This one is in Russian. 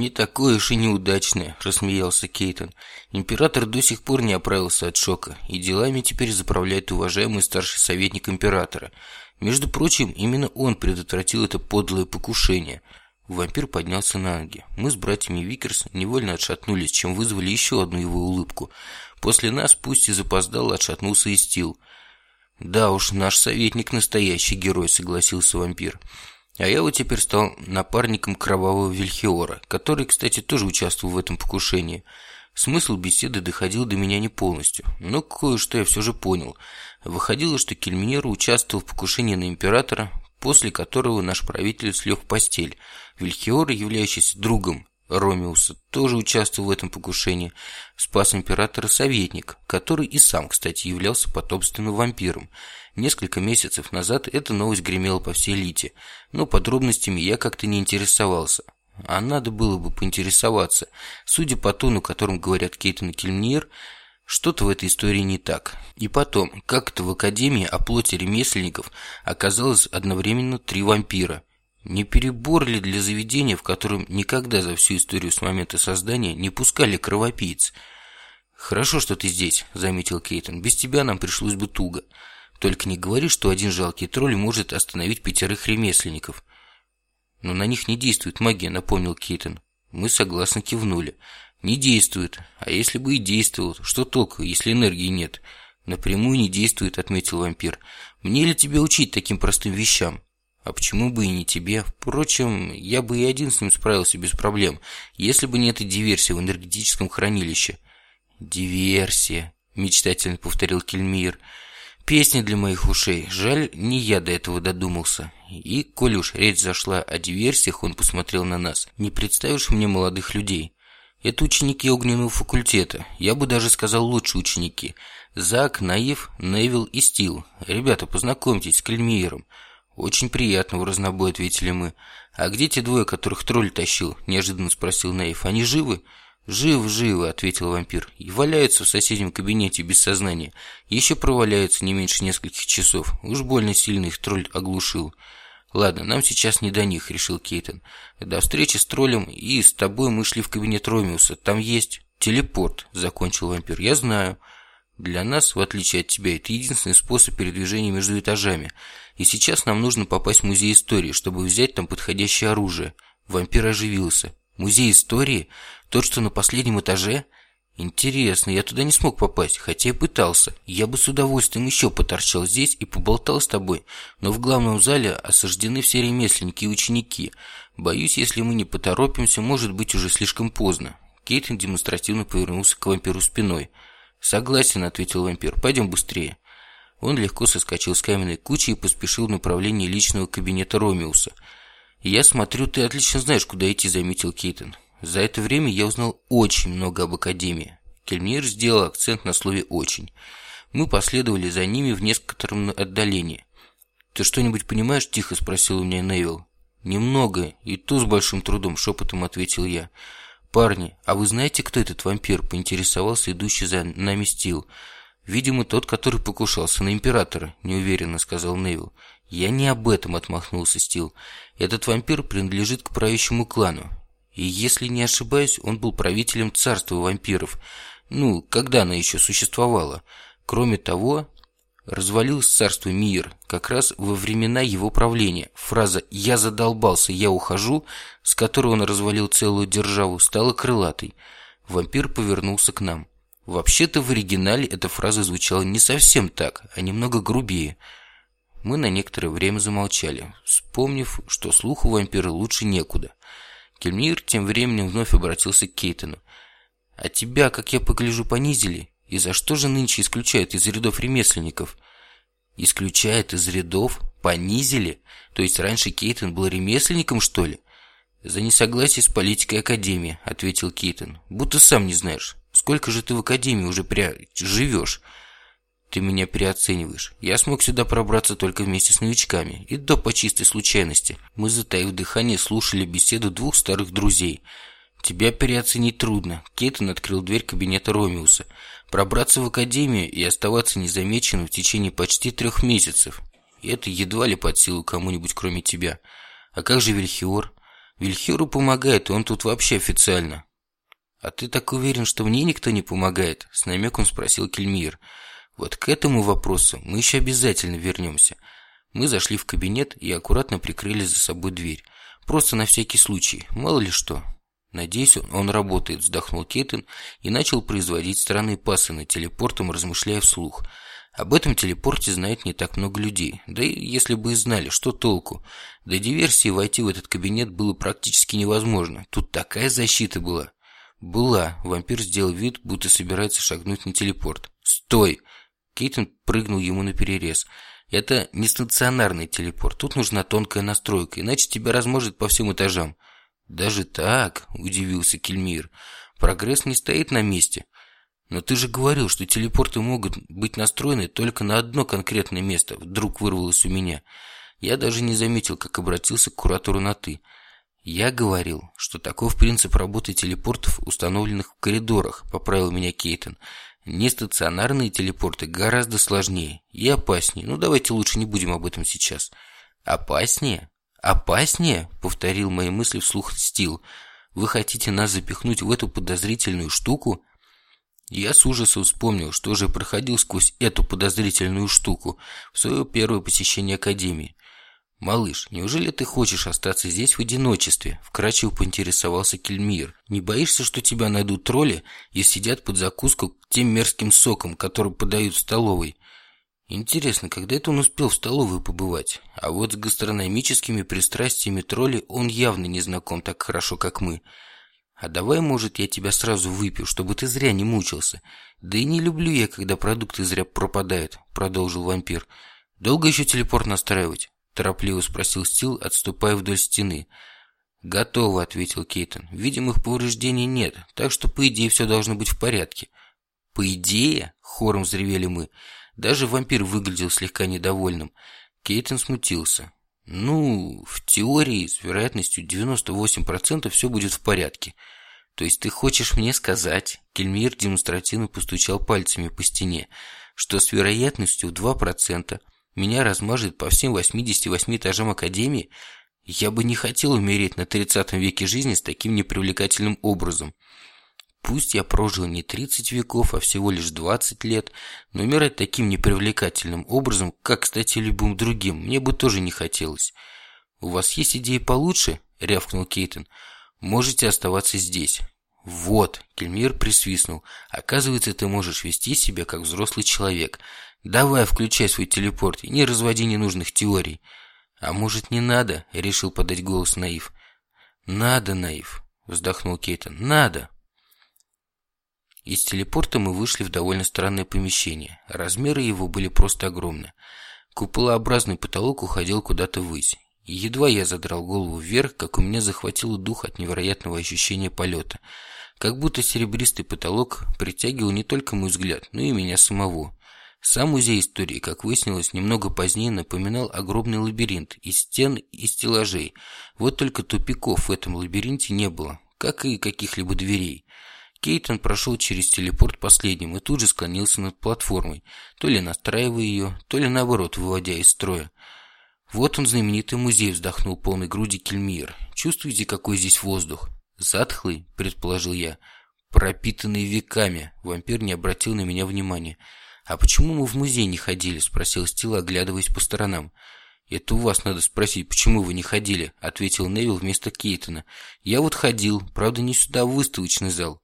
«Не такое уж и неудачное», – рассмеялся Кейтон. «Император до сих пор не оправился от шока, и делами теперь заправляет уважаемый старший советник императора. Между прочим, именно он предотвратил это подлое покушение». Вампир поднялся на ноги. Мы с братьями Викерс невольно отшатнулись, чем вызвали еще одну его улыбку. После нас, пусть и запоздало, отшатнулся и Стил. «Да уж, наш советник настоящий герой», — согласился вампир. А я вот теперь стал напарником кровавого Вильхиора, который, кстати, тоже участвовал в этом покушении. Смысл беседы доходил до меня не полностью, но кое-что я все же понял. Выходило, что Кельминер участвовал в покушении на императора, после которого наш правитель слег в постель. Вильхиор, являющийся другом Ромеуса, тоже участвовал в этом покушении. Спас императора советник, который и сам, кстати, являлся потомственным вампиром. Несколько месяцев назад эта новость гремела по всей Лите, но подробностями я как-то не интересовался. А надо было бы поинтересоваться. Судя по тону, которым говорят Кейтон и Кельмнир, что-то в этой истории не так. И потом, как это в Академии о плоти ремесленников оказалось одновременно три вампира? Не перебор ли для заведения, в котором никогда за всю историю с момента создания не пускали кровопийц? «Хорошо, что ты здесь», — заметил Кейтон. «Без тебя нам пришлось бы туго». Только не говори, что один жалкий тролль может остановить пятерых ремесленников. Но на них не действует магия, напомнил Кейтон. Мы согласно кивнули. Не действует. А если бы и действовал, что толку, если энергии нет? Напрямую не действует, отметил вампир. Мне ли тебе учить таким простым вещам? А почему бы и не тебе? Впрочем, я бы и один с ним справился без проблем, если бы не эта диверсия в энергетическом хранилище. Диверсия, мечтательно повторил Кельмир. Песня для моих ушей. Жаль, не я до этого додумался. И, коль уж речь зашла о диверсиях, он посмотрел на нас. Не представишь мне молодых людей? Это ученики огненного факультета. Я бы даже сказал лучшие ученики. Зак, Наив, Невил и Стил. Ребята, познакомьтесь с Кельмиером. Очень приятно, в разнобой ответили мы. А где те двое, которых тролль тащил? Неожиданно спросил Наив. Они живы? «Живы, живы», — ответил вампир. «И валяются в соседнем кабинете без сознания. Еще проваляются не меньше нескольких часов. Уж больно сильно их тролль оглушил». «Ладно, нам сейчас не до них», — решил Кейтон. «До встречи с троллем и с тобой мы шли в кабинет Ромеуса. Там есть телепорт», — закончил вампир. «Я знаю. Для нас, в отличие от тебя, это единственный способ передвижения между этажами. И сейчас нам нужно попасть в музей истории, чтобы взять там подходящее оружие». Вампир оживился. «Музей истории? Тот, что на последнем этаже? Интересно, я туда не смог попасть, хотя и пытался. Я бы с удовольствием еще поторчал здесь и поболтал с тобой, но в главном зале осаждены все ремесленники и ученики. Боюсь, если мы не поторопимся, может быть уже слишком поздно. Кейтин демонстративно повернулся к вампиру спиной. «Согласен», — ответил вампир, — «пойдем быстрее». Он легко соскочил с каменной кучи и поспешил в направлении личного кабинета Ромеуса. «Я смотрю, ты отлично знаешь, куда идти», — заметил Кейтон. За это время я узнал очень много об Академии. Кельмир сделал акцент на слове «очень». Мы последовали за ними в некотором отдалении. «Ты что-нибудь понимаешь?» – тихо спросил у меня Невил. «Немного, и то с большим трудом», – шепотом ответил я. «Парни, а вы знаете, кто этот вампир?» – поинтересовался идущий за нами Стил. «Видимо, тот, который покушался на Императора», – неуверенно сказал Невил. «Я не об этом», – отмахнулся Стил. «Этот вампир принадлежит к правящему клану. И если не ошибаюсь, он был правителем царства вампиров. Ну, когда она еще существовала. Кроме того, развалилось царство Мир как раз во времена его правления. Фраза «я задолбался, я ухожу», с которой он развалил целую державу, стала крылатой. Вампир повернулся к нам. Вообще-то в оригинале эта фраза звучала не совсем так, а немного грубее. Мы на некоторое время замолчали, вспомнив, что слуху вампира лучше некуда. Кельмир тем временем вновь обратился к Кейтону. «А тебя, как я погляжу, понизили? И за что же нынче исключают из рядов ремесленников?» «Исключают из рядов? Понизили? То есть раньше Кейтон был ремесленником, что ли?» «За несогласие с политикой Академии», — ответил Кейтон. «Будто сам не знаешь. Сколько же ты в Академии уже пря... живешь?» Ты меня переоцениваешь. Я смог сюда пробраться только вместе с новичками. И то по чистой случайности. Мы, затаив дыхание, слушали беседу двух старых друзей. Тебя переоценить трудно. Кейтон открыл дверь кабинета Ромеуса. Пробраться в академию и оставаться незамеченным в течение почти трех месяцев. И это едва ли под силу кому-нибудь, кроме тебя. А как же Вильхиор? Вильхеру помогает, он тут вообще официально». «А ты так уверен, что мне никто не помогает?» С намеком спросил Кельмир. «Вот к этому вопросу мы еще обязательно вернемся». Мы зашли в кабинет и аккуратно прикрыли за собой дверь. Просто на всякий случай, мало ли что. «Надеюсь, он работает», – вздохнул Кейтон и начал производить странные пасы на телепортом, размышляя вслух. Об этом телепорте знает не так много людей. Да и если бы и знали, что толку? До диверсии войти в этот кабинет было практически невозможно. Тут такая защита была. Была. Вампир сделал вид, будто собирается шагнуть на телепорт. «Стой!» Кейтон прыгнул ему на перерез. «Это не стационарный телепорт. Тут нужна тонкая настройка, иначе тебя разможет по всем этажам». «Даже так?» – удивился Кельмир. «Прогресс не стоит на месте. Но ты же говорил, что телепорты могут быть настроены только на одно конкретное место», – вдруг вырвалось у меня. Я даже не заметил, как обратился к куратору на «ты». «Я говорил, что таков принцип работы телепортов, установленных в коридорах», – поправил меня Кейтон. «Нестационарные телепорты гораздо сложнее и опаснее. Ну, давайте лучше не будем об этом сейчас». «Опаснее?» «Опаснее?» — повторил мои мысли вслух Стил. «Вы хотите нас запихнуть в эту подозрительную штуку?» Я с ужасом вспомнил, что же проходил сквозь эту подозрительную штуку в свое первое посещение Академии. «Малыш, неужели ты хочешь остаться здесь в одиночестве?» Вкратчиво поинтересовался Кельмир. «Не боишься, что тебя найдут тролли и сидят под закуску тем мерзким соком, который подают в столовой?» Интересно, когда это он успел в столовую побывать? А вот с гастрономическими пристрастиями тролли он явно не знаком так хорошо, как мы. А давай, может, я тебя сразу выпью, чтобы ты зря не мучился. Да и не люблю я, когда продукты зря пропадают, продолжил вампир. Долго еще телепорт настраивать? Торопливо спросил Стил, отступая вдоль стены. «Готово», — ответил Кейтон. «Видимых повреждений нет, так что, по идее, все должно быть в порядке». «По идее?» — хором взревели мы. Даже вампир выглядел слегка недовольным. Кейтон смутился. «Ну, в теории с вероятностью 98% все будет в порядке. То есть ты хочешь мне сказать...» Кельмир демонстративно постучал пальцами по стене, что с вероятностью 2% меня размажет по всем 88 этажам Академии? Я бы не хотел умереть на 30 веке жизни с таким непривлекательным образом. Пусть я прожил не 30 веков, а всего лишь 20 лет, но умирать таким непривлекательным образом, как, кстати, любым другим, мне бы тоже не хотелось. «У вас есть идеи получше?» – рявкнул Кейтон. «Можете оставаться здесь». «Вот», – Кельмир присвистнул, – «оказывается, ты можешь вести себя как взрослый человек. Давай, включай свой телепорт и не разводи ненужных теорий». «А может, не надо?» – решил подать голос Наив. «Надо, Наив», – вздохнул Кейтон, – «надо». Из телепорта мы вышли в довольно странное помещение. Размеры его были просто огромны. Куполообразный потолок уходил куда-то ввысь. Едва я задрал голову вверх, как у меня захватило дух от невероятного ощущения полета. Как будто серебристый потолок притягивал не только мой взгляд, но и меня самого. Сам музей истории, как выяснилось, немного позднее напоминал огромный лабиринт из стен и стеллажей. Вот только тупиков в этом лабиринте не было, как и каких-либо дверей. Кейтон прошел через телепорт последним и тут же склонился над платформой, то ли настраивая ее, то ли наоборот выводя из строя. «Вот он, знаменитый музей», — вздохнул полной груди Кельмир. «Чувствуете, какой здесь воздух?» «Затхлый», — предположил я. «Пропитанный веками», — вампир не обратил на меня внимания. «А почему мы в музей не ходили?» — спросил Стил, оглядываясь по сторонам. «Это у вас надо спросить, почему вы не ходили?» — ответил Невил вместо Кейтона. «Я вот ходил, правда, не сюда, а в выставочный зал.